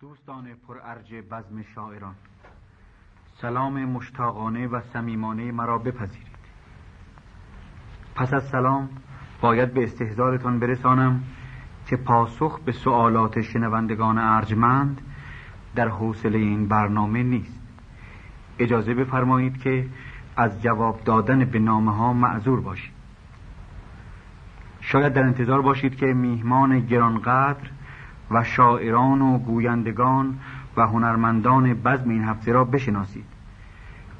دوستان پرارج بزم شاعران سلام مشتاقانه و سمیمانه مرا بپذیرید. پس از سلام باید به استحضارتون برسانم که پاسخ به سوالات شنوندگان ارجمند در حوصله این برنامه نیست. اجازه بفرمایید که از جواب دادن به نامه ها معذور باشید شاید در انتظار باشید که میهمان گرانقدر و شاعران و گویندگان و هنرمندان بزم این هفته را بشناسید.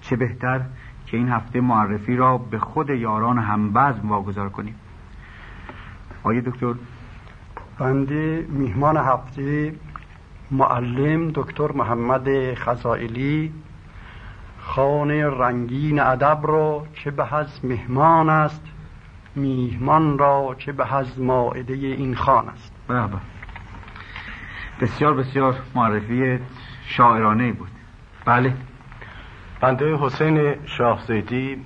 چه بهتر که این هفته معرفی را به خود یاران هم بزم واگذار کنیم. آیه دکتر. بنده میهمان هفته معلم دکتر محمد خزائلی خانه رنگین ادب را چه به از مهمان است میهمان را چه به از ماعده این خان است. بله. بله. بسیار بسیار معرفی شاعرانه بود. بله. بنده حسین شاه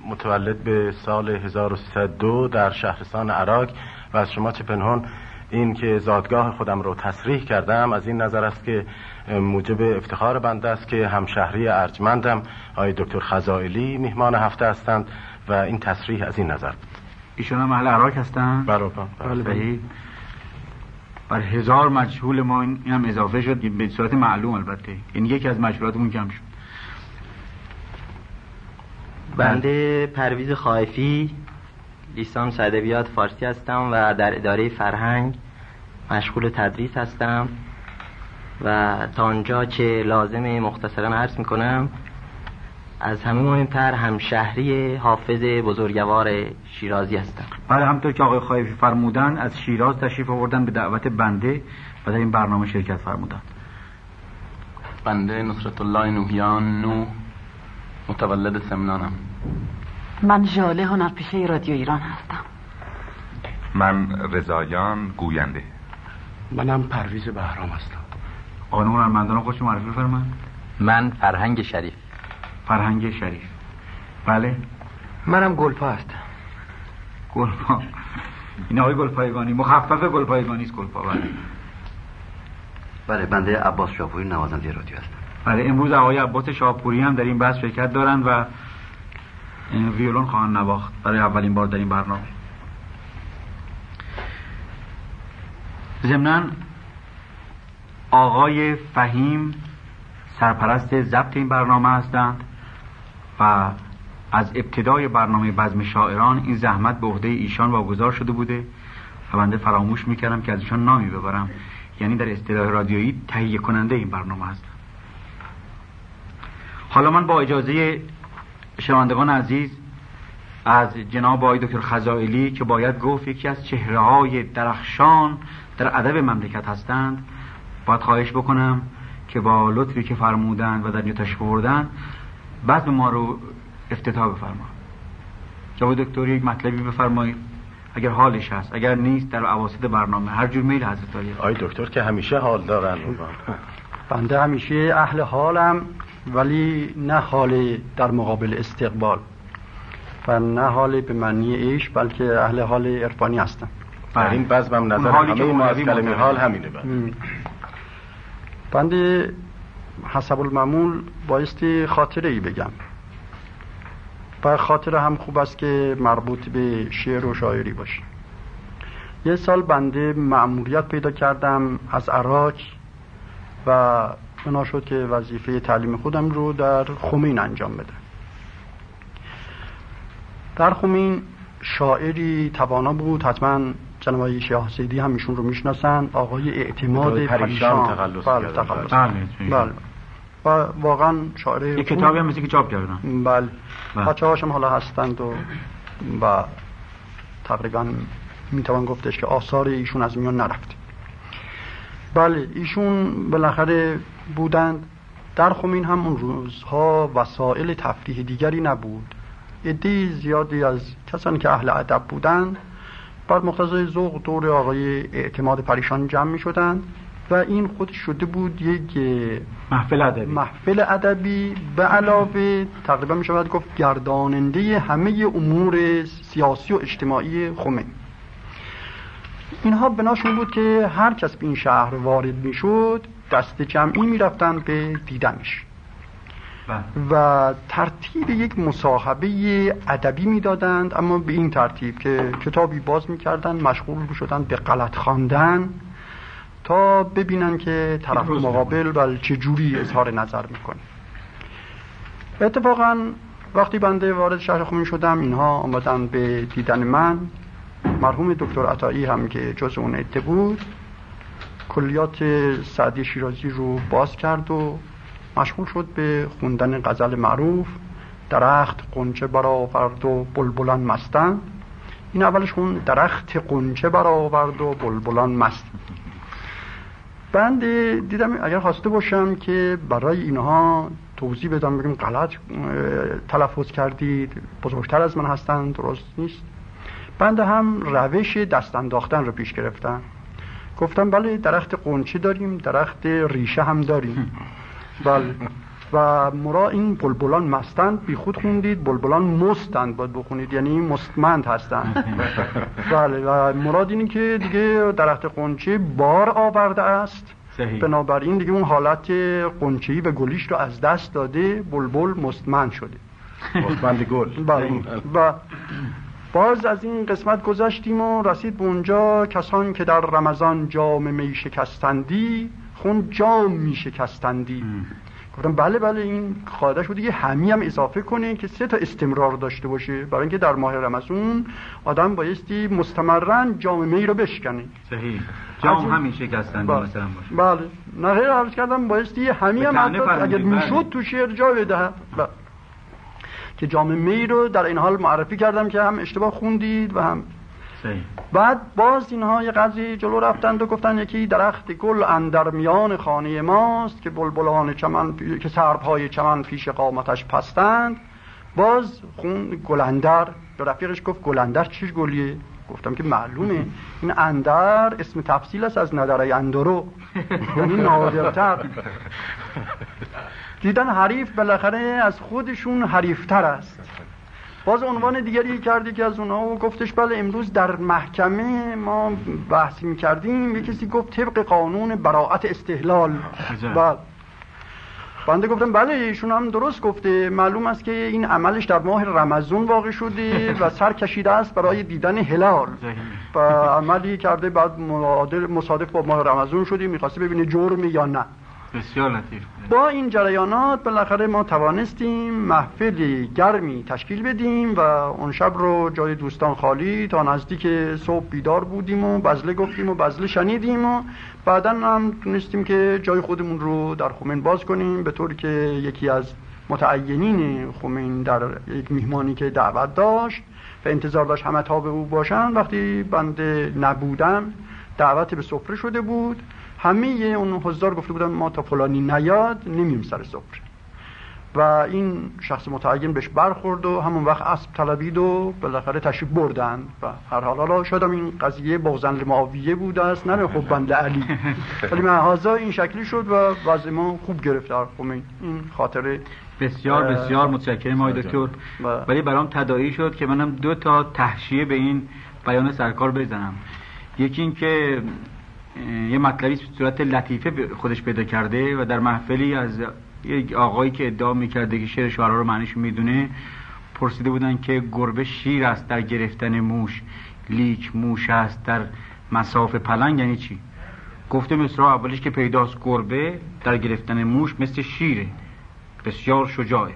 متولد به سال 1302 در شهرستان عراق و از شما چه پنهان این که زادگاه خودم رو تصریح کردم از این نظر است که موجب افتخار بنده است که همشهری ارجمندم آقای دکتر خزائلی میهمان هفته هستند و این تصریح از این نظر بود. ایشون هم اهل عراق هستن؟ بله. بله،, بله. بله، بر هزار مجهول ما این هم اضافه شد به صورت معلوم البته این یکی از مجهولاتمون کم شد۔ بنده پرویز خائفی لیسانس ادبیات فارسی هستم و در اداره فرهنگ مشغول تدریس هستم و تا آنجا که لازم مختصرا عرض می‌کنم از همه مهمتر همشهری حافظ بزرگوار شیرازی هستم. بله همطور که آقای خایفی فرمودن از شیراز تشریف آوردن به دعوت بنده و در این برنامه شرکت فرمودن. بنده نصرت الله نوحیان نو متولد سمنانم. من جاله هنرپیشه رادیو ایران هستم. من رضایان گوینده. منم پرویز بهرام هستم. قانون هنرمندان خوش معرفی بفرمایید. من فرهنگ شریف. فرهنگ شریف. بله. منم گلپا هستم. گلپا. این آقای گلپایگانی مخفف گلپایگانی است گلپا بله. بله بنده عباس شاپوری نوازنده رادیو هستم. بله امروز آقای عباس شاپوری هم در این بحث شرکت دارند و ویولون خواهن نواخت. برای اولین بار در این برنامه. زمنان آقای فهیم سرپرست ضبط این برنامه هستند. از ابتدای برنامه بزم شاعران این زحمت به عهده ایشان واگذار شده بوده و بنده فراموش می‌کردم که از ایشان نامی ببرم یعنی در اصطلاح رادیویی تهیه کننده این برنامه است. حالا من با اجازه شنوندگان عزیز از جناب آقای دکتر خزائلی که باید گفت یکی از چهره های درخشان در ادب مملکت هستند باید خواهش بکنم که با لطفی که فرمودند و در نیتش بردن بعد ما رو افتتاح بفرما. جناب دکتر یک مطلبی بفرمایید. اگر حالش هست اگر نیست در اواسط برنامه هر جور میل حضرت علی آی دکتر که همیشه حال دارن. بنده همیشه اهل حالم ولی نه حال در مقابل استقبال و نه حال به معنی ایش بلکه اهل حال عرفانی هستم. بر این بزمم نظر همه ما از کلمه حال همینه بله. بنده حسب المعمول بایستی خاطره ای بگم. و خاطره هم خوب است که مربوط به شعر و شاعری باشه. یه سال بنده معمولیت پیدا کردم از عراق و بنا شد که وظیفه تعلیم خودم رو در خمین انجام بده در خمین شاعری توانا بود حتما جناب آقای شاه سیدی هم ایشون رو می‌شناسن. آقای اعتماد پریشان بله تخلص بله،, بله و واقعا شاعر یک کتابی هم که چاپ کردن. بله. بله. بچه حالا هستند و و تقریبا می‌توان گفتش که آثار ایشون از میان نرفت. بله ایشون بالاخره بودند. در خمین هم اون روزها وسایل تفریح دیگری نبود. عده زیادی از کسانی که اهل ادب بودند بر مقتضای ذوق دور آقای اعتماد پریشان جمع می شدن و این خود شده بود یک محفل ادبی محفل ادبی به علاوه تقریبا می شود گفت گرداننده همه امور سیاسی و اجتماعی خمین. اینها بناشون بود که هر کس به این شهر وارد می‌شد، دست جمعی می‌رفتن به دیدنش و ترتیب یک مصاحبه ادبی می‌دادند اما به این ترتیب که کتابی باز می‌کردند مشغول شدند به غلط خواندن تا ببینن که طرف مقابل بل چه جوری اظهار نظر می‌کنه. اتفاقا وقتی بنده وارد شهر خمین شدم اینها آمدن به دیدن من. مرحوم دکتر عطایی هم که جز اون عده بود کلیات سعدی شیرازی رو باز کرد و مشغول شد به خوندن غزل معروف درخت قنچه برآورد و بلبلان مستن. این اولش اون درخت قنچه برآورد و بلبلان مست بند دیدم اگر خواسته باشم که برای اینها توضیح بدم بگم غلط تلفظ کردید بزرگتر از من هستند درست نیست. بنده هم روش دست انداختن رو پیش گرفتم گفتم بله درخت قنچه داریم درخت ریشه هم داریم. بله. و مرا این بلبلان مستند بی خود خوندید. بلبلان مستند باید بخونید. یعنی مستمند هستند. بله. و مراد این که دیگه درخت قنچه بار آورده است. صحیح. بنابراین دیگه اون حالت قنچی و گلیش رو از دست داده بلبل مستمند شده. مستمند گل. بله. و باز از این قسمت گذشتیم و رسید به اونجا کسان که در رمضان جام می شکستندی خون جام می شکستندی گفتم بله بله این خواهده شده یه همی هم اضافه کنه که سه تا استمرار داشته باشه برای اینکه در ماه رمضان آدم بایستی مستمرن جام می رو بشکنه صحیح. جام همین شکستن بله. مثلا باشه. بله. نه غیر عرض کردم بایستی یه همی هم اگر می‌شد بله. تو شعر جا بده بله. که جام می رو در این حال معرفی کردم که هم اشتباه خوندید و هم بعد باز اینها یه قضیه جلو رفتند و گفتن یکی درخت گل اندر میان خانه ماست که بلبلان چمن پی... که سرپای چمن پیش قامتش پستند. باز خون گلندر به رفیقش گفت گلندر چیش گلیه؟ گفتم که معلومه. این اندر اسم تفصیل است از ندره اندرو. یعنی نادرتر. دیدن حریف بالاخره از خودشون حریفتر است. باز عنوان دیگری کردی که از اونها و گفتش بله امروز در محکمه ما بحث می کردیم یه کسی گفت طبق قانون براعت استحلال. بله. بنده گفتم بله ایشون هم درست گفته. معلوم است که این عملش در ماه رمضان واقع شده و سر کشیده است برای دیدن هلال. و عملی کرده بعد مصادف با ماه رمضان شده. می‌خواسته ببینه جرم یا نه. بسیار لطیف. با این جریانات بالاخره ما توانستیم محفل گرمی تشکیل بدیم و اون شب رو جای دوستان خالی تا نزدیک صبح بیدار بودیم و بزله گفتیم و بزله شنیدیم و بعدا هم تونستیم که جای خودمون رو در خمین باز کنیم به طور که یکی از متعینین خمین در یک میهمانی که دعوت داشت و انتظار داشت همه تا به او باشن وقتی بنده نبودم دعوت به سفره شده بود. همه اون حضار گفته بودن ما تا فلانی نیاد نمیم سر صفر و این شخص متعین بهش برخورد و همون وقت اسب طلبید و بالاخره تشریف بردن. و هر حال حالا شدم این قضیه بغزن معاویه بود است نه حبند علی. ولی محاذا این شکلی شد و وضع ما خوب گرفتار. خب، در این خاطره بسیار بسیار متشکرم آقای دکتر. ولی برام تدایی شد که منم دو تا تحشیه به این بیان سرکار بزنم. یکی این که یه مطلبی صورت لطیفه خودش پیدا کرده و در محفلی از یک آقایی که ادعا می‌کرده که شعر شعرها رو معنیش می‌دونه پرسیده بودن که گربه شیر است در گرفتن موش لیک موش است در مساف پلنگ یعنی چی؟ گفته مصرع اولش که پیداست گربه در گرفتن موش مثل شیره بسیار شجاعه.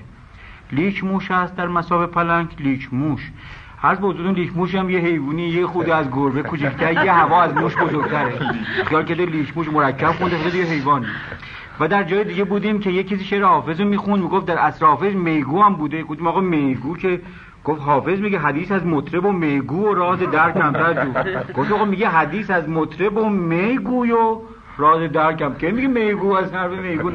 لیک موش است در مصاف پلنگ لیک موش. عرض به حضورتون لیکموش هم یه حیوانی یه خود از گربه کوچکتر یه هوا از موش بزرگتره. خیال کرده لیکموش مرکب خونده شده یه حیوان. و در جای دیگه بودیم که یکی کسی شعر حافظ رو می‌خوند می‌گفت در عصر حافظ میگو هم بوده. گفتیم آقا میگو که گفت حافظ میگه حدیث از مطرب و میگو و راز دهر کمتر جو گفت آقا میگه حدیث از مطرب و میگو و راز در کم که میگه میگو؟ از حرف میگو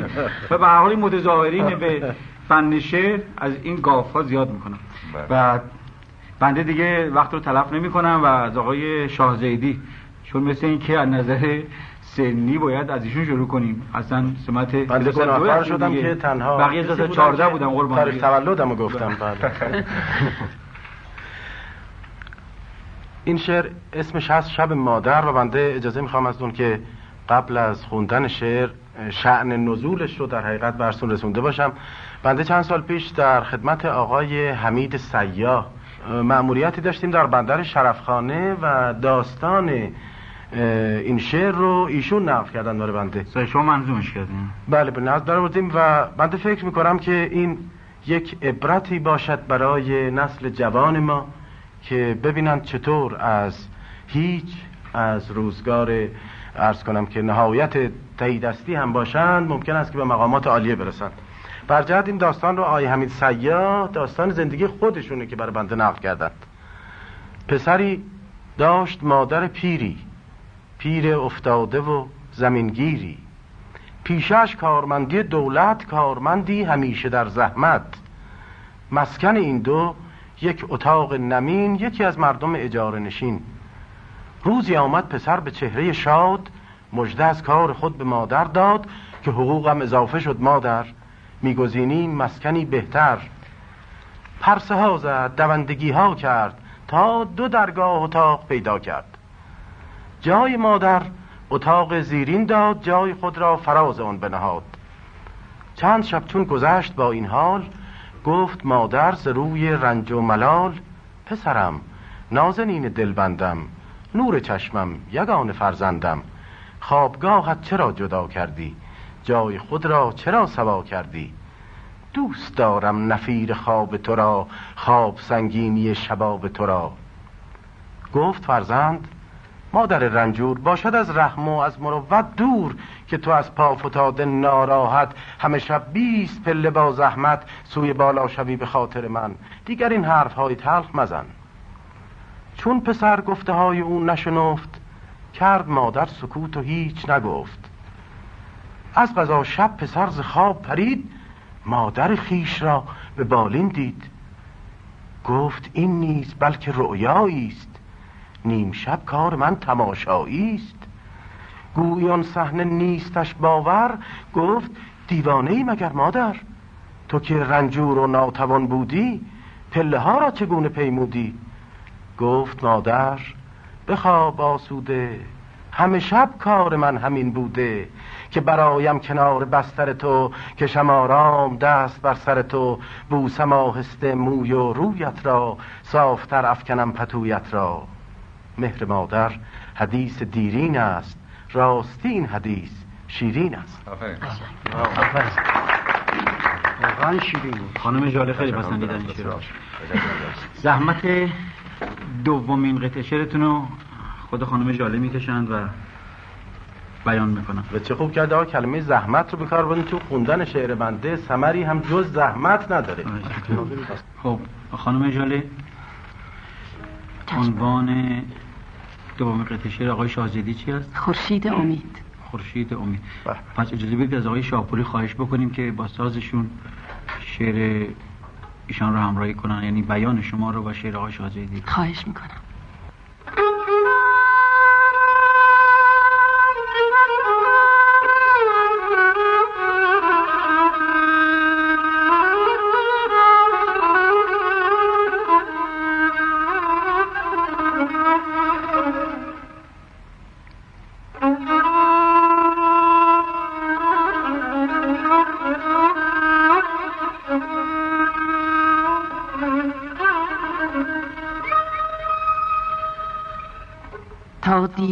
و به حال متظاهرین به فن شعر از این گاف ها زیاد می‌کنم. و بله. بنده دیگه وقت رو تلف نمی کنم و از آقای شاهزیدی چون مثل این که از نظر سنی باید از ایشون شروع کنیم. اصلا سمت بنده شدم که تنها بقیه 14 بودم قربان. تاریخ تولدم گفتم بله. این شعر اسمش هست شب مادر و بنده اجازه می‌خوام از اون که قبل از خوندن شعر شعن نزولش رو در حقیقت برسون رسونده باشم. بنده چند سال پیش در خدمت آقای حمید سیاه معمولیتی داشتیم در بندر شرفخانه و داستان این شعر رو ایشون نقل کردن داره بنده. شما منظومش کردین بله به نظر داره و بنده فکر می‌کنم که این یک عبرتی باشد برای نسل جوان ما که ببینند چطور از هیچ از روزگار ارز کنم که نهایت تهیدستی هم باشند. ممکن است که به مقامات عالیه برسند. برجهت این داستان رو آی حمید سیاه داستان زندگی خودشونه که بر بنده نقل کردن. پسری داشت مادر پیری. پیر افتاده و زمینگیری. پیشش کارمندی دولت کارمندی همیشه در زحمت. مسکن این دو یک اتاق نمین یکی از مردم اجاره نشین. روزی آمد پسر به چهره شاد مجده از کار خود به مادر داد که حقوقم اضافه شد مادر. میگزینی مسکنی بهتر. پرسه ها زد دوندگی ها کرد تا دو درگاه اتاق پیدا کرد. جای مادر اتاق زیرین داد جای خود را فراز آن بنهاد. چند شب چون گذشت با این حال گفت مادر ز روی رنج و ملال پسرم نازنین دلبندم نور چشمم یگان فرزندم خوابگاهت چرا جدا کردی؟ جای خود را چرا سوا کردی؟ دوست دارم نفیر خواب تو را خواب سنگینی شباب تو را. گفت فرزند مادر رنجور باشد از رحم و از مروت دور که تو از پا فتاده ناراحت همه شب بیست پله با زحمت سوی بالا شوی به خاطر من. دیگر این حرف های تلخ مزن. چون پسر گفته های او نشنفت کرد مادر سکوت و هیچ نگفت. از قضا شب پسر ز خواب پرید مادر خیش را به بالین دید. گفت این نیست بلکه رؤیایی است. نیم شب کار من تماشایی است. گویان صحنه نیستش باور گفت دیوانه ای مگر مادر؟ تو که رنجور و ناتوان بودی پله ها را چگونه پیمودی؟ گفت مادر بخواب آسوده همه شب کار من همین بوده. که برایم کنار بستر تو کشم آرام دست بر سر تو. بوسم آهسته موی و رویت را صافتر افکنم پتویت را. مهر مادر حدیث دیرین است. راستین حدیث شیرین است. واقعا شیرین خانم جاله خیلی پسندیدن زحمت دومین قطعه شعرتون رو خود خانم جاله می‌کشند و بیان می‌کنم. و چه خوب کرده آقا کلمه زحمت رو بکار کار تو خوندن شعر بنده سمری هم جز زحمت نداره. خب خانم جاله عنوان دوم قطع شعر آقای شاهزیدی چی است؟ خورشید امید. خورشید امید. بح. پس اجازه بدید از آقای شاهپوری خواهش بکنیم که با سازشون شعر ایشان رو همراهی کنن. یعنی بیان شما رو با شعر آقای شاهزیدی خواهش می‌کنم.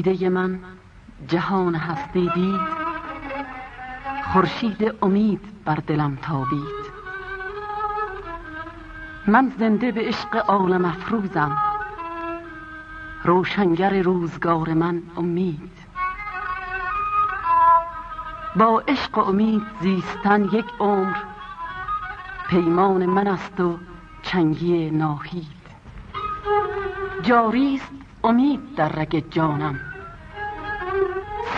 دیده من جهان هستی دید خورشید امید بر دلم تابید. من زنده به عشق عالم افروزم روشنگر روزگار من امید. با عشق و امید زیستن یک عمر پیمان من است و چنگی ناهید. جاریست امید در رگ جانم.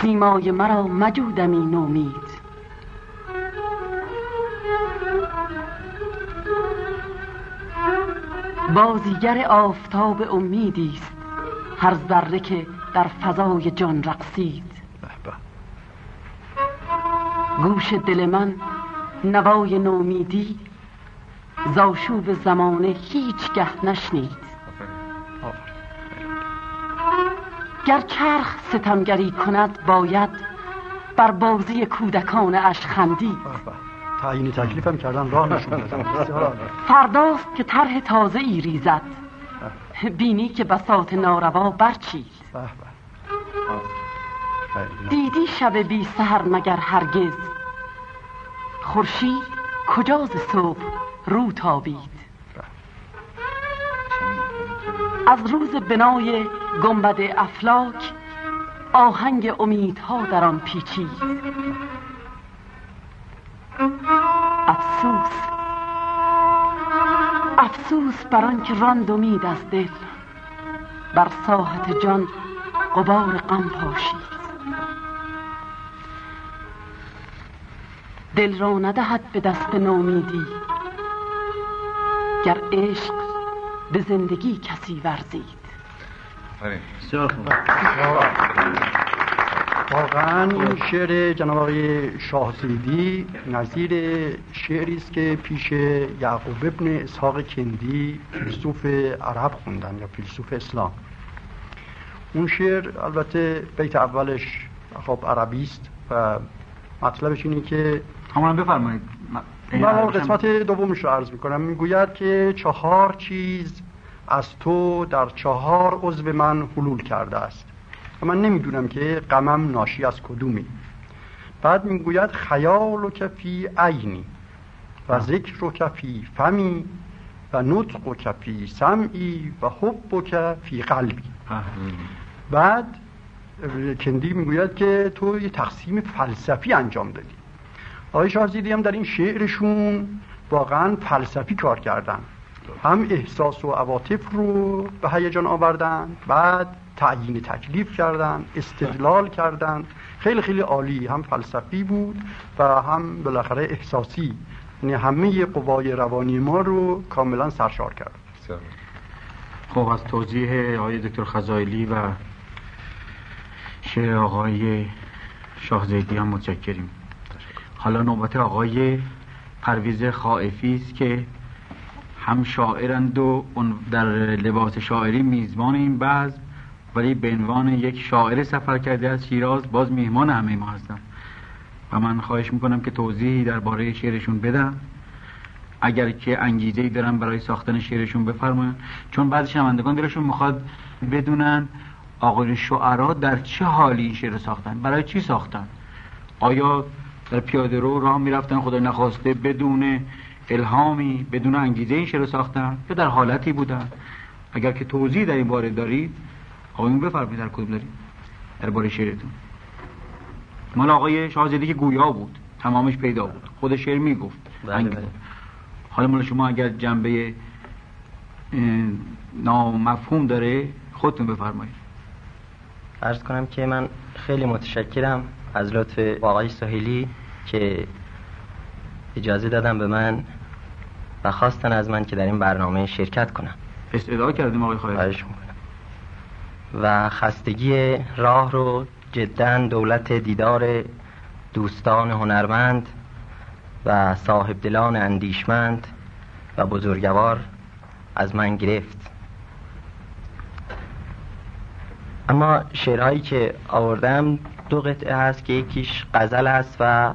سیمای مرا مجودمی نومید بازیگر آفتاب امیدی است هر ذره که در فضای جان رقصید گوش دل من نوای نومیدی زاشوب زمانه هیچگه نشنید گر چرخ ستمگری کند باید بر بازی کودکان اش خندید تعیین تکلیفم کردن راه نشون فرداست که طرح تازه ای ریزد. بینی که بساط ناروا برچید دیدی شب بی سهر مگر هرگز؟ خرشی کجا صبح رو تابید؟ از روز بنای گنبد افلاک آهنگ امیدها در آن پیچی افسوس. افسوس بر آنکه راند امید از دل. بر ساحت جان غبار غم پاشید. دل را ندهد به دست نومیدی گر عشق به زندگی کسی ورزید. واقعا این شعر جناب آقای شاه سیدی نظیر شعری است که پیش یعقوب ابن اسحاق کندی فیلسوف عرب خوندن یا فیلسوف اسلام. اون شعر البته بیت اولش خب عربی است و مطلبش اینه که همون بفرمایید. من قسمت دومش رو عرض می‌کنم. می‌گوید که چهار چیز از تو در چهار عضو من حلول کرده است. و من نمی‌دونم که غمم ناشی از کدومی. بعد می‌گوید خیال و کفی عینی و ذکر و کفی فمی و نطق و کفی سمعی و حب و کفی قلبی. بعد کندی می‌گوید که تو یه تقسیم فلسفی انجام دادی. آقای شاهزیدی هم در این شعرشون واقعا فلسفی کار کردن. هم احساس و عواطف رو به هیجان آوردن بعد تعیین تکلیف کردن استدلال کردن. خیلی خیلی عالی هم فلسفی بود و هم بالاخره احساسی. یعنی همه قوای روانی ما رو کاملا سرشار کرد. خب از توضیح آقای دکتر خزایلی و شعر آقای شاهزیدی هم متشکریم. حالا نوبت آقای پرویز خائفی است که هم شاعرند و در لباس شاعری میزبان این بعض ولی به عنوان یک شاعر سفر کرده از شیراز باز میهمان همه ما هستم. و من خواهش می‌کنم که توضیحی درباره شعرشون بدم. اگر که انگیزه ای دارم برای ساختن شعرشون بفرمایم چون بعضی شنوندگان دلشون می‌خواد بدونن آقای شعرا در چه حالی این شعر ساختن برای چی ساختن؟ آیا در پیاده رو راه می‌رفتن خدا نخواسته بدونه؟ الهامی بدون انگیزه این شعر ساختن یا در حالتی بودن. اگر که توضیح در این باره دارید آقایون بفرمایید در کدوم دارید؟ در باره شعرتون. مال آقای شاهزاده که گویا بود تمامش پیدا بود. خود شعر می‌گفت بله، بله. حالا مال شما اگر جنبه نامفهوم داره خودتون بفرمایید. عرض کنم که من خیلی متشکرم از لطف آقای ساحلی که اجازه دادم به من و خواستن از من که در این برنامه شرکت کنم. استعدا کردیم آقای خواهر و خستگی راه رو جدا دولت دیدار دوستان هنرمند و صاحب دلان اندیشمند و بزرگوار از من گرفت. اما شعرهایی که آوردم دو قطعه هست که یکیش غزل است و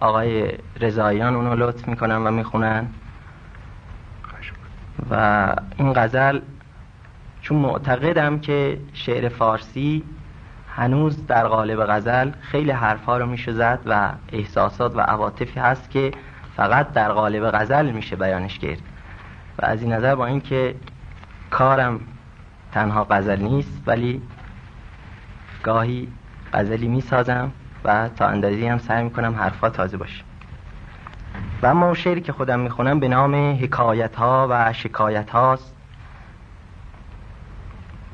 آقای رضاییان اونو لطف می‌کنن و می‌خونن. و این غزل چون معتقدم که شعر فارسی هنوز در قالب غزل خیلی حرفا رو میشه زد و احساسات و عواطفی هست که فقط در قالب غزل میشه بیانش کرد. و از این نظر با اینکه کارم تنها غزل نیست ولی گاهی غزلی می‌سازم و تا اندازی هم سعی می‌کنم حرفا تازه باشه. و اما شعری که خودم می‌خونم به نام حکایت ها و شکایت هاست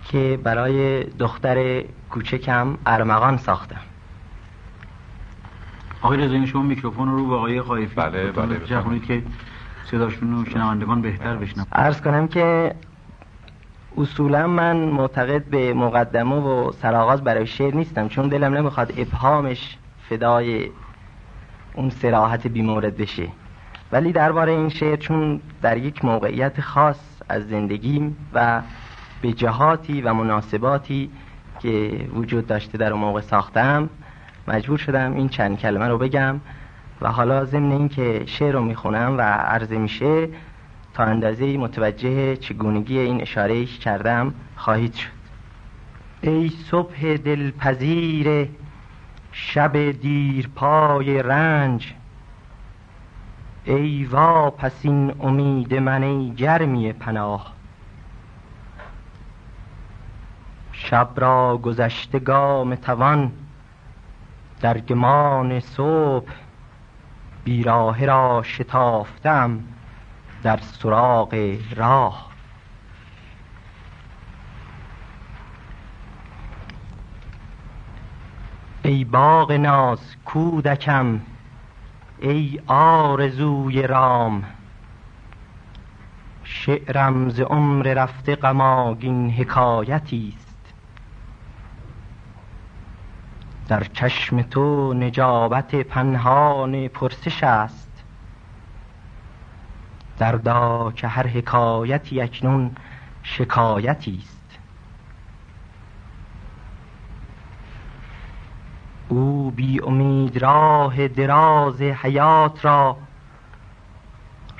که برای دختر کوچکم ارمغان ساختم. آقای رضایی شما میکروفون رو به آقای قایفی بله بله, بله. که صداشون رو شنوندگان بهتر بشنم عرض کنم که اصولا من معتقد به مقدمه و سرآغاز برای شعر نیستم چون دلم نمی‌خواد ابهامش فدای اون سراحت بیمورد بشه. ولی درباره این شعر چون در یک موقعیت خاص از زندگیم و به جهاتی و مناسباتی که وجود داشته در اون موقع ساختم مجبور شدم این چند کلمه رو بگم و حالا ضمن اینکه شعر رو می‌خونم و عرضه میشه تا اندازه متوجه چگونگی این اشاره کردم خواهید شد. ای صبح دلپذیر شب دیر پای رنج. ای وا پس این امید من ای جرمی پناه. شب را گذشته گام توان. در گمان صبح بیراه را شتافتم در سراغ راه. ای باغ ناز کودکم ای آرزوی رام. شعرم ز عمر رفته غماگین حکایتی است. در چشم تو نجابت پنهان پرسش است. دردا که هر حکایتی اکنون شکایتی است. او بی امید راه دراز حیات را.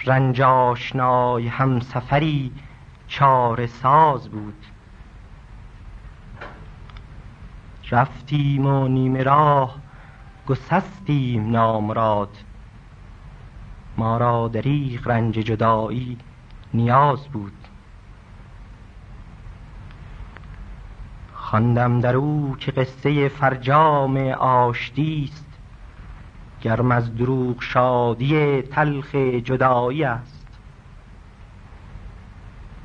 رنج آشنای هم سفری چار ساز بود. رفتیم و نیمه راه گسستیم نامراد ما را دریغ رنج جدایی نیاز بود. خواندم در او که قصه فرجام آشتی است گرم از دروغ شادی تلخ جدایی است.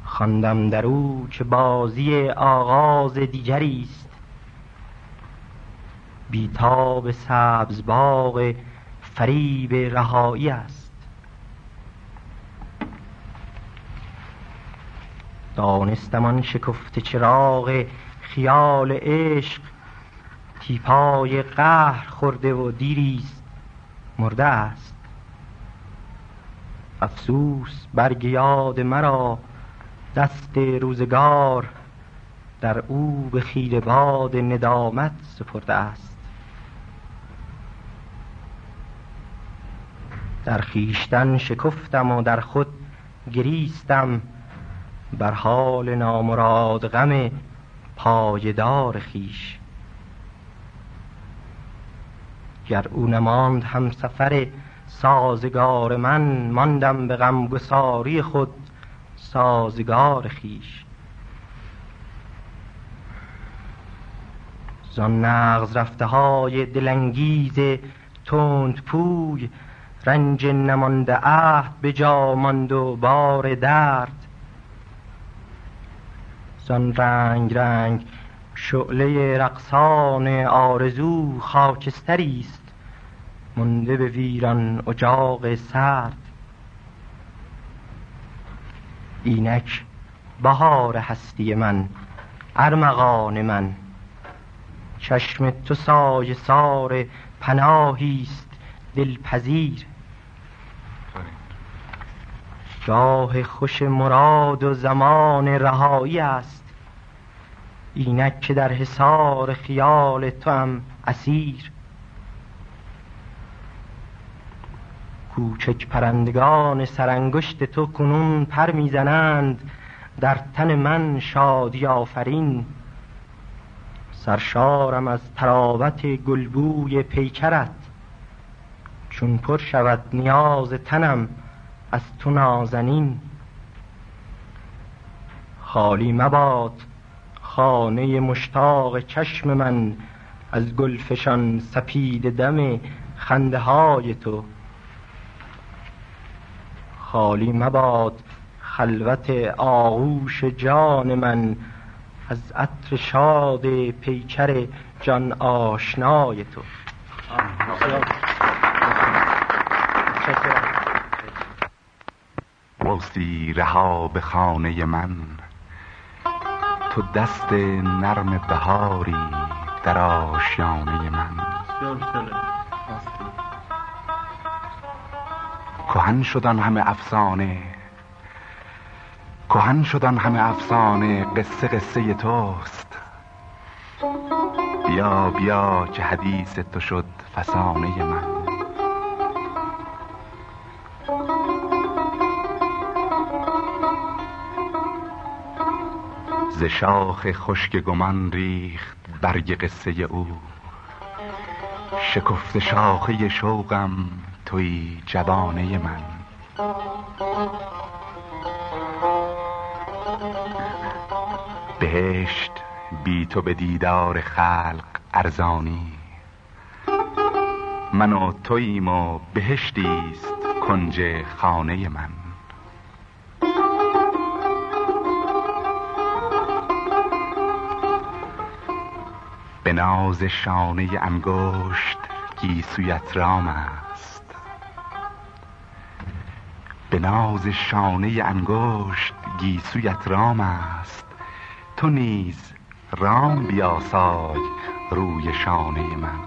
خواندم در او که بازی آغاز دیگری است. بیتاب سبز باغ فریب رهایی است. دانستم آن شکفت چراغ خیال عشق تیپای قهر خورده و دیریز مرده است. افسوس برگ یاد مرا دست روزگار در او به خیل باد ندامت سپرده است. در خیشتن شکفتم و در خود گریستم. بر حال نامراد غم پایدار خیش. گر او نماند هم سازگار من ماندم به غمگساری خود سازگار خیش. زان نغز رفته های دلنگیز تند پوی رنج نمانده عهد به جا ماند و بار درد. زان رنگ رنگ شعله رقصان آرزو خاکستری است. مونده به ویران اجاق سرد. اینک بهار هستی من ارمغان من. چشم تو سای سار پناهی است دلپذیر. گاه خوش مراد و زمان رهایی است. اینک که در حسار خیال تو هم اسیر. کوچک پرندگان سرانگشت تو کنون پر می‌زنند. در تن من شادی آفرین. سرشارم از تراوت گلبوی پیکرت. چون پر شود نیاز تنم از تو نازنین. خالی مباد خانه مشتاق چشم من از گلفشان سپید دم خنده های تو. خالی مباد خلوت آغوش جان من از عطر شاد پیکر جان آشنای تو. وقتی رها به خانه من تو دست نرم بهاری در آشیانه من. کهن شدن همه افسانه کهن شدن همه افسانه قصه قصه توست. بیا بیا که حدیث تو شد فسانه من. ز خشک گمان ریخت برگ قصه او. شکفت شاخه شوقم توی جوانه من. بهشت بی تو به دیدار خلق ارزانی. من و ما و بهشتیست کنج خانه من. به ناز شانه انگشت گیسویت رام است. به ناز شانه انگشت گیسویت رام است. تو نیز رام بیاسای روی شانه من.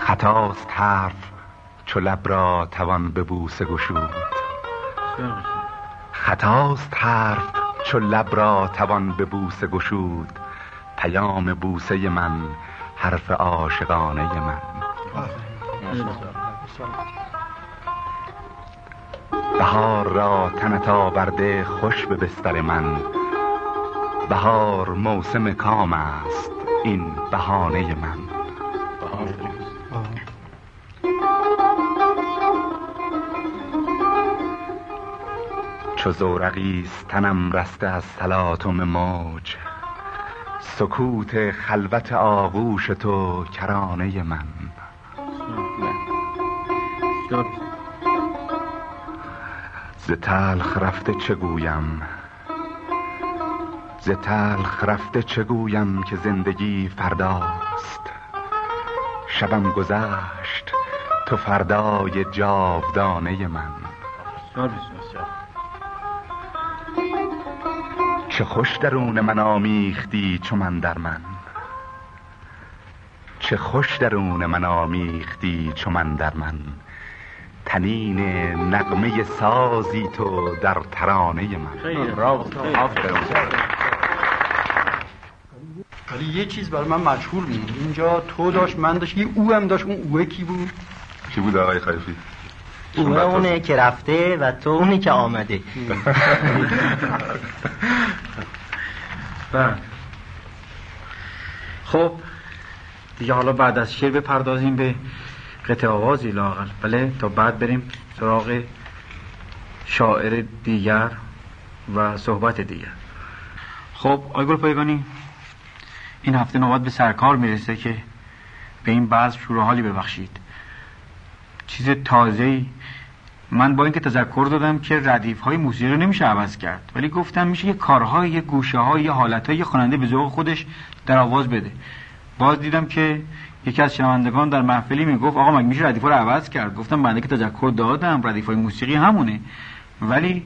خطاست حرف چو لب را توان به بوسه گشود. خطاست حرف چو لب را توان به بوسه گشود. پیام بوسه من حرف عاشقانه من. بهار را تنتا برده خوش به بستر من. بهار موسم کام است این بهانه من. چو زورقیست تنم رسته از تلاطم موج. سکوت خلوت آغوش تو کرانه من. ز تلخ رفته چه گویم؟ ز تلخ رفته چه گویم که زندگی فرداست؟ شبم گذشت تو فردای جاودانه من. چه خوش درون من آمیختی چو من در من. چه خوش درون من آمیختی چو من در من. تنین نقمه سازی تو در ترانه من. خیلی ولی یه چیز برای من مجهول بود. اینجا تو داشت من داشت یه او هم داشت اون اوه کی بود؟ کی بود آقای خیفی؟ اون اونه که رفته و تو اونی که آمده. بله. خب دیگه حالا بعد از شعر بپردازیم به قطع آوازی لاغل بله تا بعد بریم سراغ شاعر دیگر و صحبت دیگر. خب آی گل پایگانی این هفته نوبت به سرکار می‌رسه که به این بعض شور حالی ببخشید. چیز تازه‌ای. من با اینکه تذکر دادم که ردیف های موسیقی رو نمیشه عوض کرد ولی گفتم میشه یه کارهای یه گوشه های یه حالت های خواننده به ذوق خودش در آواز بده. باز دیدم که یکی از شنوندگان در محفلی می‌گفت آقا مگه میشه ردیف رو عوض کرد؟ گفتم بنده که تذکر دادم ردیف های موسیقی همونه. ولی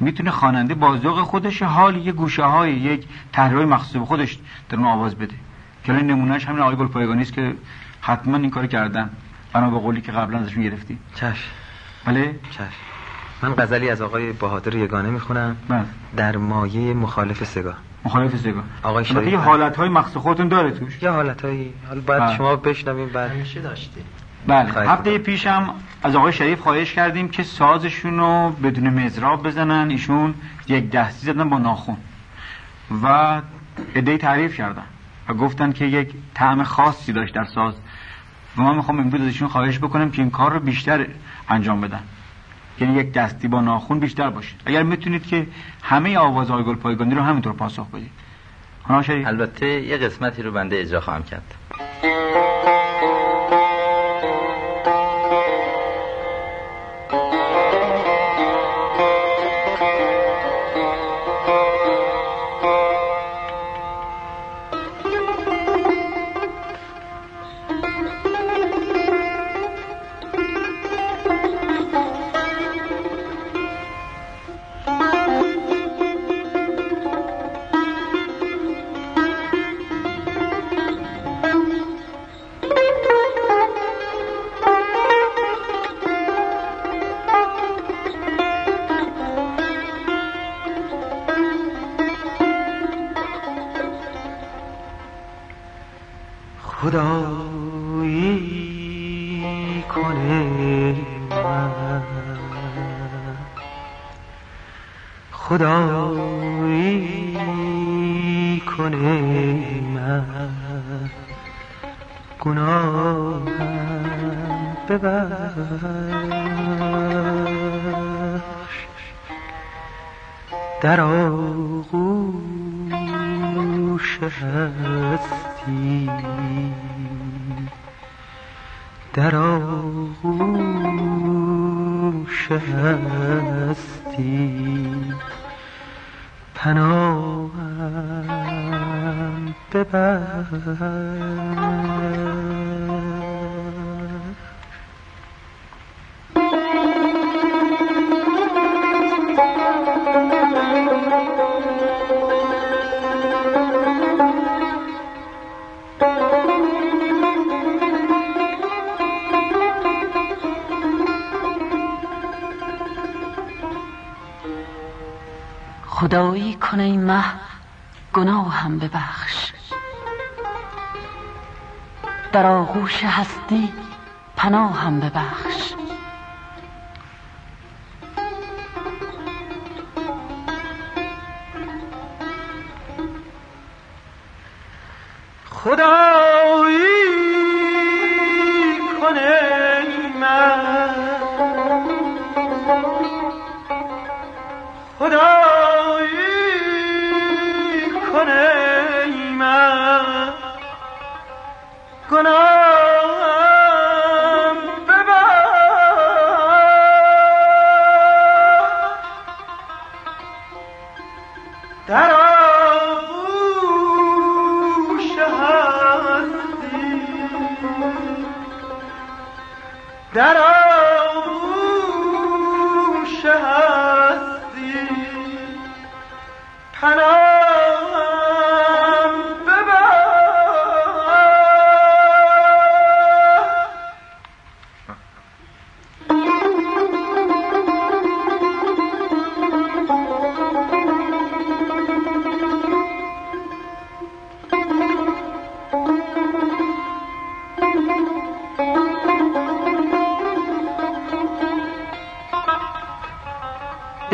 می‌تونه خواننده با ذوق خودش حال یه گوشه های یک تحریرهای مخصوص به خودش در اون آواز بده. که نمونهش همین آقای گلپایگانی است که حتما این کار کردن. بنا به قولی که قبلا ازشون گرفتی. چش بله؟ چش من غزلی از آقای بهادر یگانه می‌خونم. بس. بله. در مایه مخالف سگا. مخالف سگا. آقای شریف یه حالت های مخصوص خودتون داره توش. یه حالت هایی حالا بعد بله. شما بشنویم بعد. همیشه داشتی بله. هفته پیشم از آقای شریف خواهش کردیم که سازشون رو بدون مزراب بزنن. ایشون یک دستی زدن با ناخون. و ایده تعریف کردن. و گفتن که یک طعم خاصی داشت در ساز. و من می‌خوام امروز ازشون خواهش بکنم که این کار رو بیشتر انجام بدن. یعنی یک دستی با ناخون بیشتر باشه. اگر می‌تونید که همه آوازهای گلپایگانی رو همینطور پاسخ بدید. البته یه قسمتی رو بنده اجرا خواهم کرد. خدایی کن ای مه هم ببخش. در آغوش هستی هم ببخش.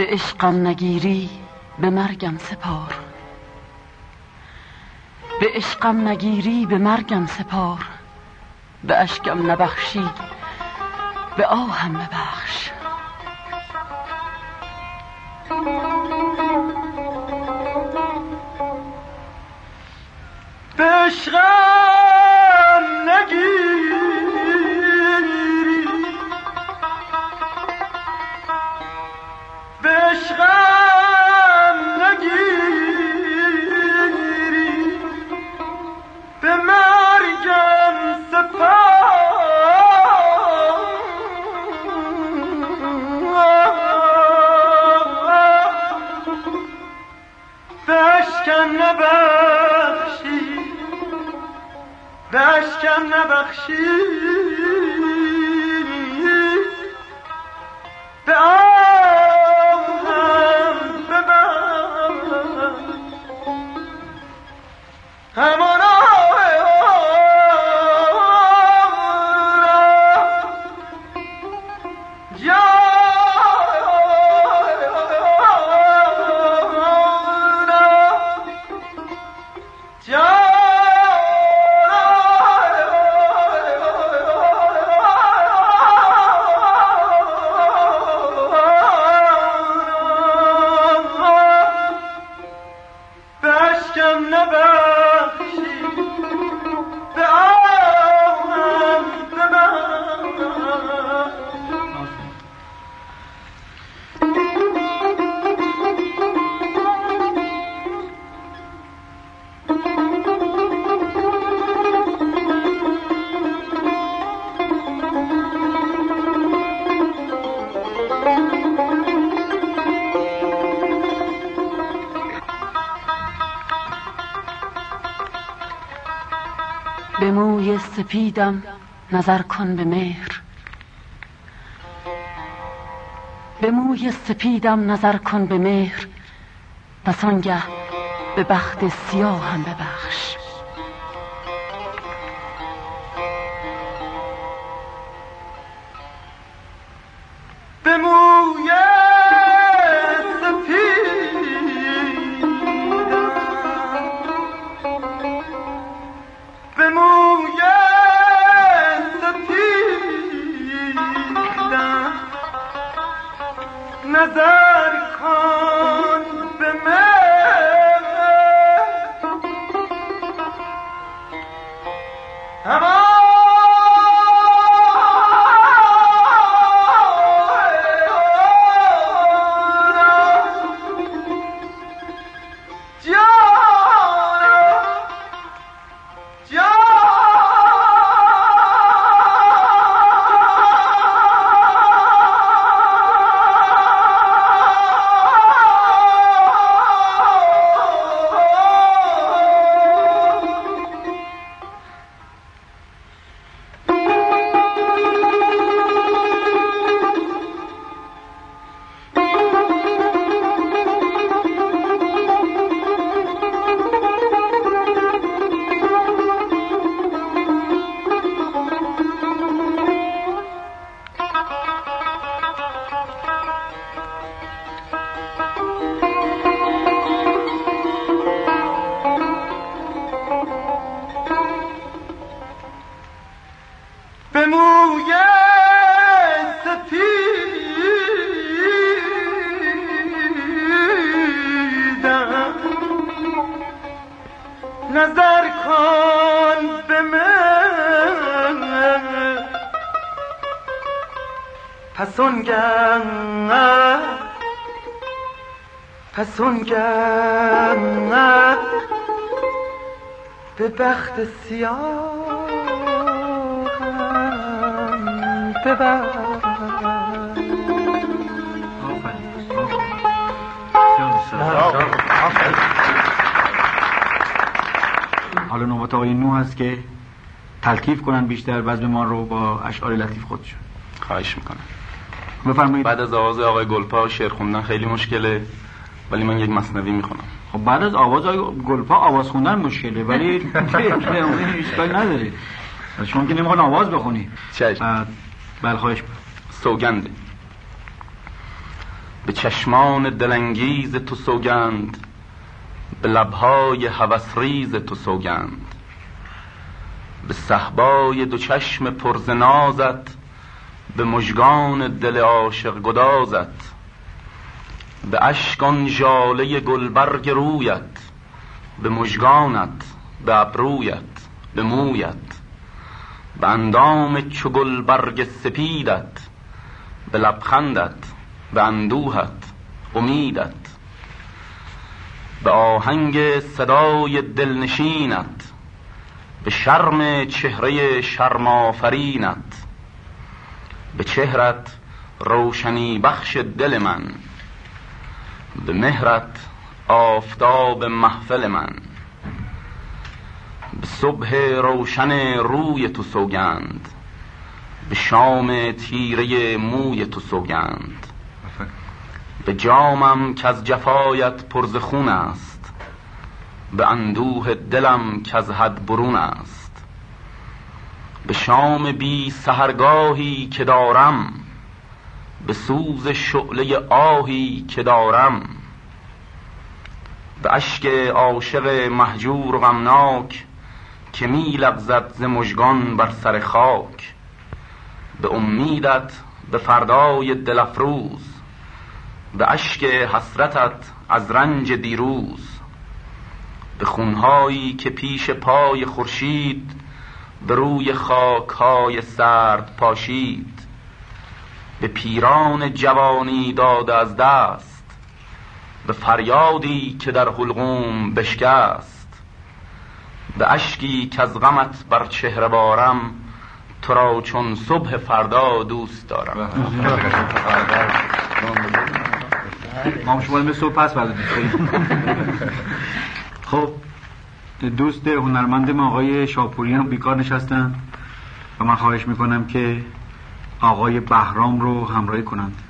عشقم نگیری به مرگم سپار. به عشقم نگیری به مرگم سپار. به اشکم نبخشی به آهم ببخش بشکم سپیدم نظر کن به مهر. به موی سپیدم نظر کن به مهر. پس به بخت سیاهم ببر. کانت به بخت سیاهم حالا نوبت آقای نو هست که تلطیف کنن بیشتر وزن ما رو با اشعار لطیف خودشون. خواهش می‌کنم. بفرمایید. بعد از آواز آقای گلپا شعر خوندن خیلی مشکله. ولی من یک مصنوی می‌خونم. خب بعد از آواز گلپا آواز خوندن مشکله ولی اشکال نداری شما که نمی‌خوان آواز بخونی. چشم. بلخواهش سوگند. به چشمان دلانگیز تو سوگند به لبهای هوسریز تو سوگند. به صحبای دو چشم پرزنازت به مژگان دل عاشق گدازت. به اشکان ژاله گلبرگ رویت به مژگانت به ابرویت به مویت به اندام چو گلبرگ سپیدت به لبخندت به اندوهت امیدت به آهنگ صدای دلنشینت به شرم چهره شرم آفرینت به چهرت روشنی بخش دل من. به مهرت آفتاب محفل من به صبح روشن روی تو سوگند به شام تیره موی تو سوگند به جامم که از جفایت پرز خون است به اندوه دلم که از حد برون است به شام بی سهرگاهی که دارم به سوز شعله آهی که دارم. به اشک عاشق محجور و غمناک که می لغزد ز مژگان بر سر خاک. به امیدت به فردای دلفروز به اشک حسرتت از رنج دیروز. به خونهایی که پیش پای خورشید به روی خاکهای سرد پاشید. به پیران جوانی داد از دست به فریادی که در حلقوم بشکست. به اشکی که از غمت بر چهره بارم تو را چون صبح فردا دوست دارم. بله. ما شما صبح خب دوست هنرمند ما آقای شاپوریان بیکار نشستن و من خواهش می‌کنم که آقای بهرام رو همراهی کنند.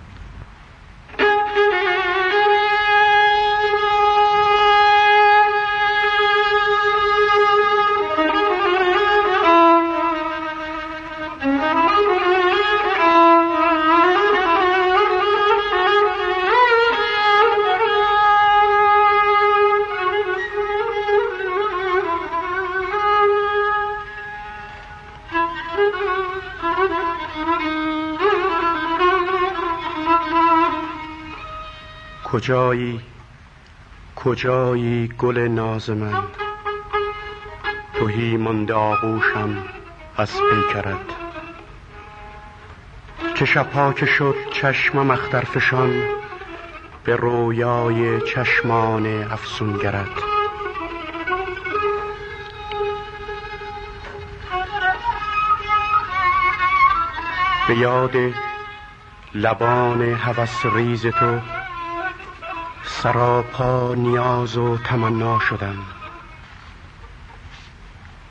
کجایی؟ کجایی گل ناز من؟ توهی مند آغوشم از پیکرت. چه شبها که شد چشمم اخترفشان به رویای چشمان افسونگرت. به یاد لبان هوس ریز تو سراپا نیاز و تمنا شدم.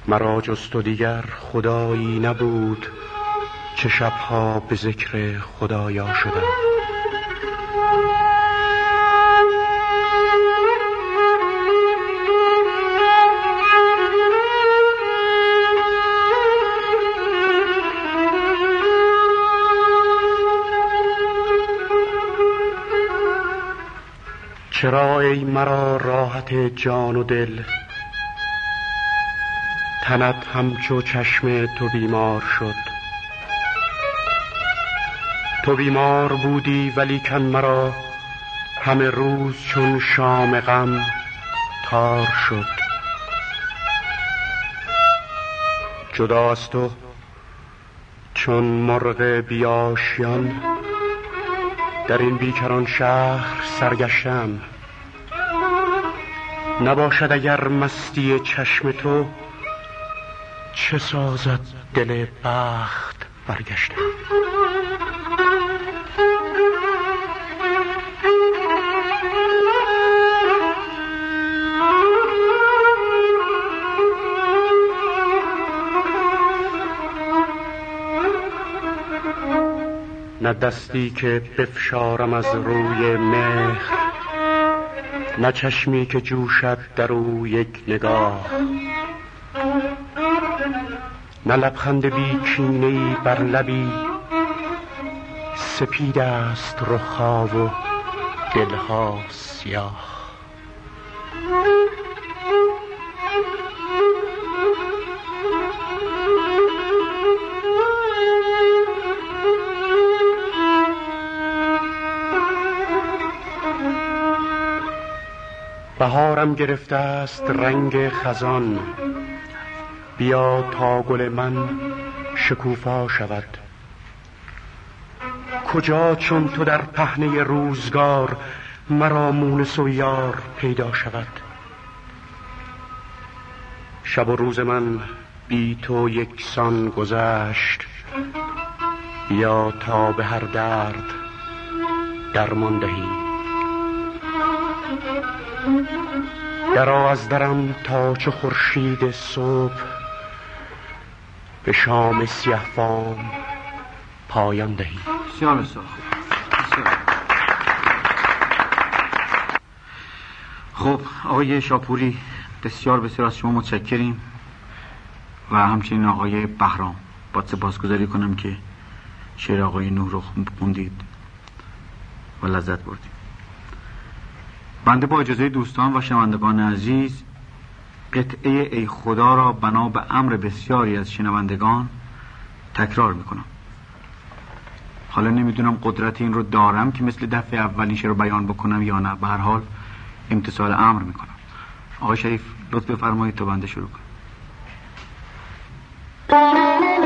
مرا جست و دیگر خدایی نبود چه شبها به ذکر خدایا شدم. چرا ای مرا راحت جان و دل. تنت همچو چشم تو بیمار شد. تو بیمار بودی ولی کن مرا همه روز چون شام غم تار شد. جدا از تو چون مرغ بیاشیان در این بیکران شهر سرگشتم. نباشد اگر مستی چشم تو چه سازد دل بخت برگشتم. نه دستی که بفشارم از روی مهر نه چشمی که جوشد در او یک نگاه. نه لبخند بیکینه ای بر لبی سپید است رخا و دلها سیاه. بهارم گرفته است رنگ خزان. بیا تا گل من شکوفا شود. کجا چون تو در پهنه روزگار مرا مونس و یار پیدا شود؟ شب و روز من بی تو یکسان گذشت. یا تا به هر درد درمان دهی. در از درم تا چو خورشید صبح به شام سیه فام پایان دهی. شام صبح خب آقای شاپوری بسیار بسیار از شما متشکریم و همچنین آقای بهرام با سپاسگزاری کنم که شعر آقای نور رو خوندید و لذت بردید. بنده با اجازه دوستان و شنوندگان عزیز قطعه ای خدا را بنا به امر بسیاری از شنوندگان تکرار می‌کنم. حالا نمی‌دونم قدرت این رو دارم که مثل دفعه اولیش رو بیان بکنم یا نه. به هر حال امتصال امر می‌کنم. آقای شریف لطف بفرمایید تا بنده شروع کنم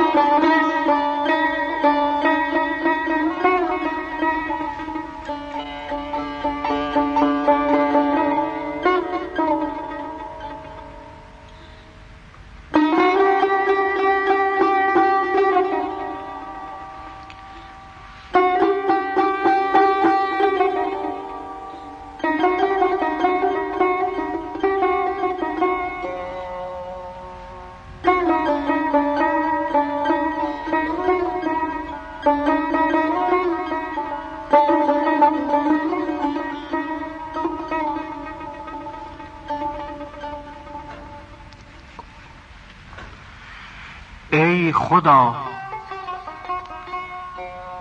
خدا.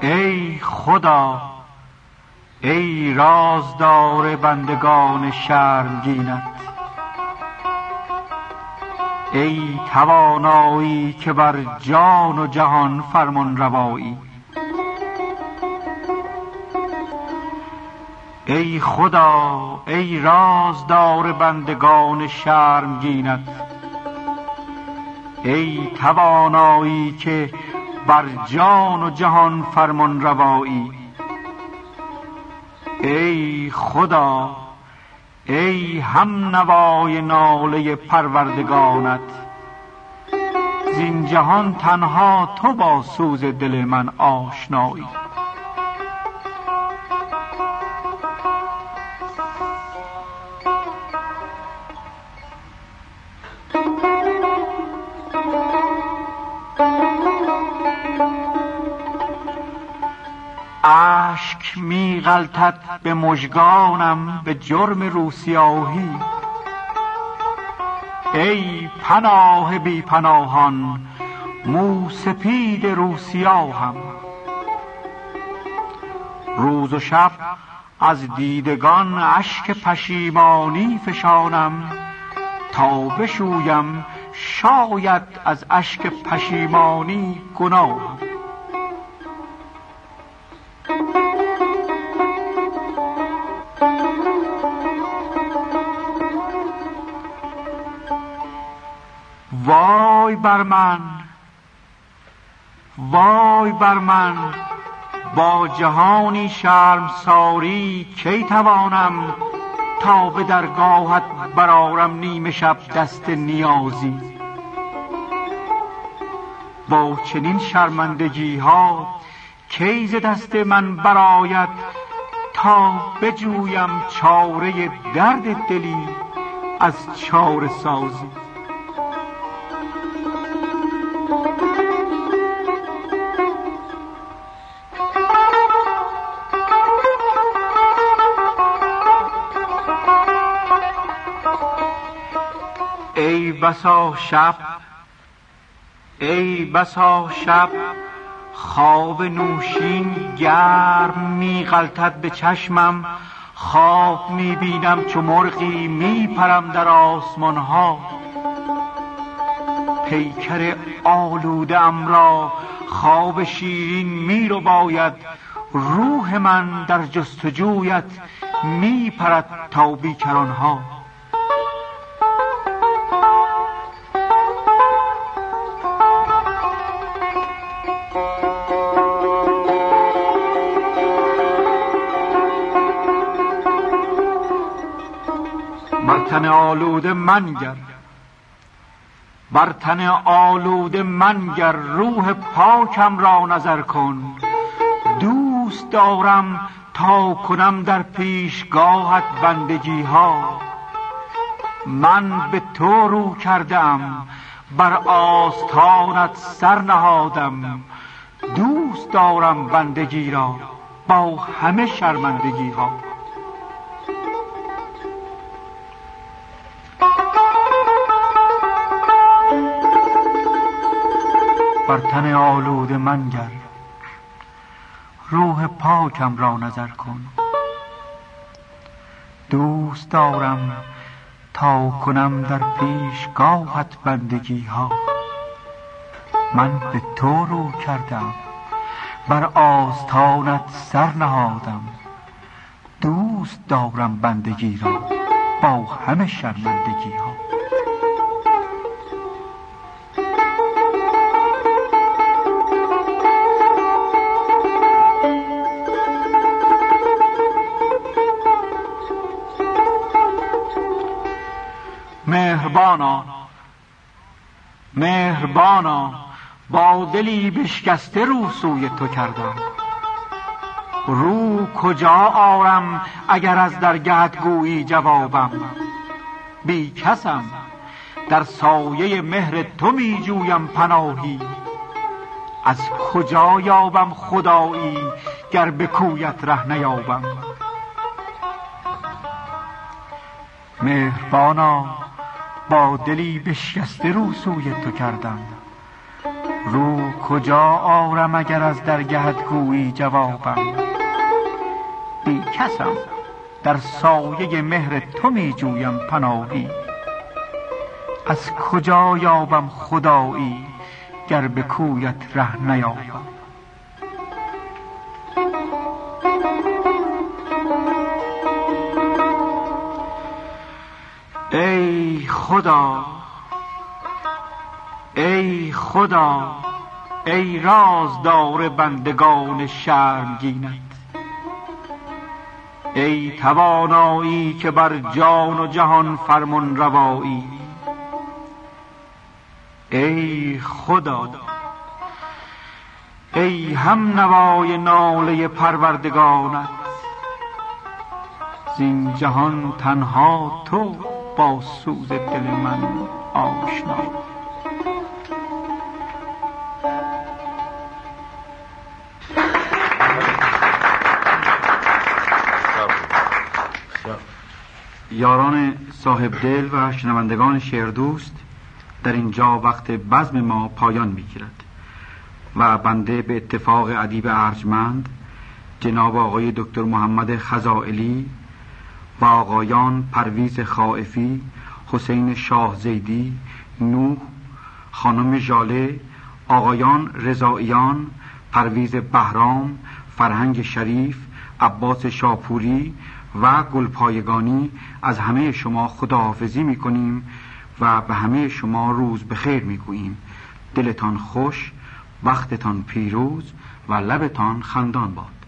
ای خدا ای رازدار بندگان شرمگینت. ای توانایی که بر جان و جهان فرمان روایی. ای خدا ای رازدار بندگان شرمگینت. ای توانایی که بر جان و جهان فرمان روایی. ای خدا ای هم نوای ناله پروردگانت زین جهان تنها تو با سوز دل من آشنایی. غلطت به مژگانم به جرم روسیاهی. ای پناه بی پناهان موسپید روسیاهم. روز و شب از دیدگان اشک پشیمانی فشانم تا بشویم شاید از اشک پشیمانی گناهم. بر من وای بر من با جهانی شرم ساری کی توانم تا به درگاهت برارم نیم شب دست نیازی؟ با چنین شرمندگی ها کیز دست من براید تا بجویم چاره درد دلی از چاره سازی؟ بسا شب ای بسا شب خواب نوشین گرم میغلطد به چشمم خواب می بینم چو مرغی میپرم در آسمان ها پیکر آلوده ام را خواب شیرین می رو باید روح من در جستجویت میپرد تا بیکران ها تن آلود منگر بر تن آلود منگر روح پاکم را نظر کن دوست دارم تا کنم در پیشگاهت بندگی ها من به تو رو کردم بر آستانت سر نهادم دوست دارم بندگی را با همه شرمندگی ها بر تن آلود منگر روح پاکم را نظر کن. دوست دارم تا کنم در پیش گاهت بندگی ها من به تو رو کردم. بر آستانت سر نهادم. دوست دارم بندگی را با همه شرمندگی ها مهربانا مهربانا با دلی بشکسته رو سوی تو کردم رو کجا آرم اگر از درگهت گویی جوابم؟ بی کسم در سایه مهر تو می جویم پناهی۔ از کجا یابم خدایی گر به کویت ره نیابم؟ مهربانا با دلی بشکسته رو سوی تو کردم. رو کجا آرم اگر از درگهت گویی جوابم؟ بی کسم در سایه مهر تو می جویم پناهی. از کجا یابم خدایی گر به کویت ره نیابم؟ ای خدا ای خدا ای رازدار بندگان شرمگینت. ای توانایی که بر جان و جهان فرمان روایی. ای خدا ای هم نوای ناله پروردگانت. زین جهان تنها تو با سوز دل من آشنا. یاران صاحب دل و شنوندگان شعر دوست در اینجا وقت بزم ما پایان می‌گیرد و بنده به اتفاق ادیب ارجمند جناب آقای دکتر محمد خزائلی و آقایان پرویز خائفی حسین شاه زیدی نوح خانم ژاله آقایان رضاییان پرویز بهرام فرهنگ شریف عباس شاپوری و گلپایگانی از همه شما خداحافظی می کنیم و به همه شما روز بخیر خیر می گوییم دلتان خوش وقتتان پیروز و لبتان خندان باد.